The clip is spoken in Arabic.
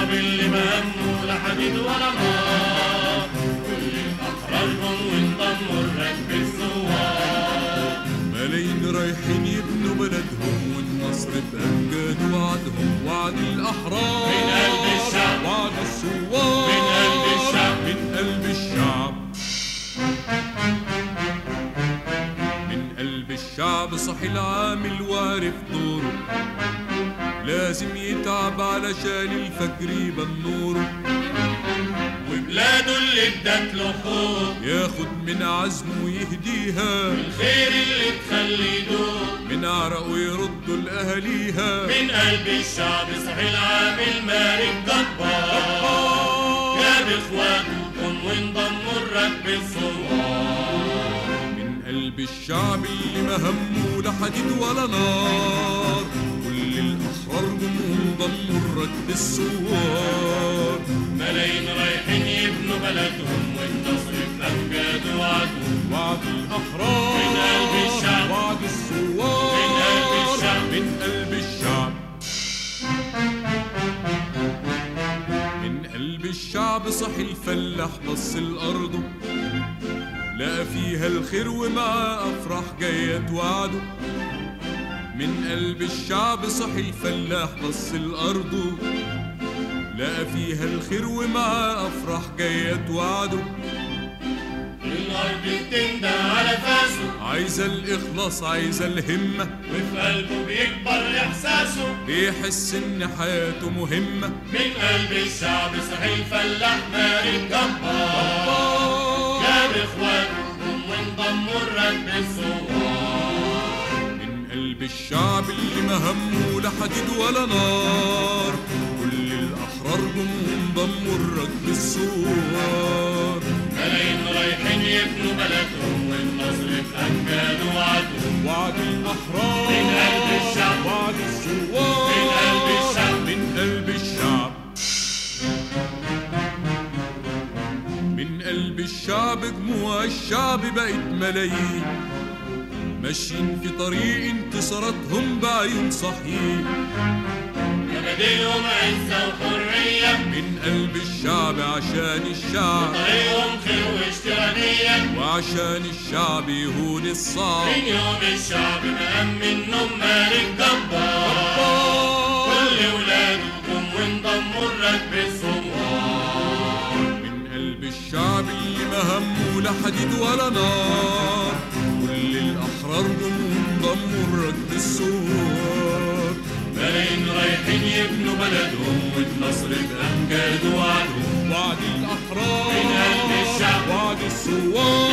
الشعب اللي مهمه لا حديد ولا نار كل احرارهم وانضموا الركب الثوار ملايين رايحين يبنوا بلدهم والنصر بأمجاد وعدهم وعد الأحرار. من قلب الشعب. وعد الثوار من قلب الشعب. من قلب الشعب. من قلب الشعب صحي العامل وعارف دوره. لازم يتعب علشان الفجر يبان نوره وبلاده اللي ادت له حب ياخد من عزمه ويهديها. الخير اللي تخلي من عرقه يرده لأهاليها من قلب الشعب صحي العامل مارك جبار جاب اخواته وانضموا الركب الثوار من قلب الشعب اللي ما همه لا حديد ولا نار. الأحرار جم ضموا الركب الثوار ملايين رايحين يبنوا بلدهم والنصر في وعدهم وعد الأحرار من قلب الشعب. وعد الثوار من قلب الشعب. من قلب الشعب. من قلب الشعب صحي الفلاح بص لأرضه لقى فيها الخير ومعاه أفراح جاية توعده. من قلب الشعب صحي الفلاح بص لأرضه لقى فيها الخير ومعاه أفراح جاية توعده الأرض بتندى على فاسه. عايزة الإخلاص عايزة الهمة. وفي قلبه بيكبر إحساسه. بيحس إن حياته مهمة. من قلب الشعب صحي الفلاح مارك جبار جاب اخواتهم وانضموا الركب الثوار الشعب اللي ما همه لا حديد ولا نار. كل الأحرار جم انضموا الركب الثوار ملايين رايحين يبنوا بلدهم والنصر أمجاد وعدهم. وعد الأحرار من قلب الشعب. وعد الثوار من قلب الشعب. من قلب الشعب. من قلب الشعب دموع الشعب بقت ملايين. ماشيين في طريق انتصاراتهم بعيون صحيين مبادئهم عزة وحرية. من قلب الشعب عشان الشعب. طريقهم خير واشتراكية وعشان الشعب يهون الصعب. من يوم الشعب مأمن نوم مالك جبار كل ولادكم وانضموا الركب الثوار من قلب الشعب اللي ما همه لا حديد ولا نار. كل الأحرار انضموا الركب الثوار ملايين رايحين يبنوا بلدهم والنصر بأمجاد وعدهم وعد الأحرار من قلب الشعب. وعد الثوار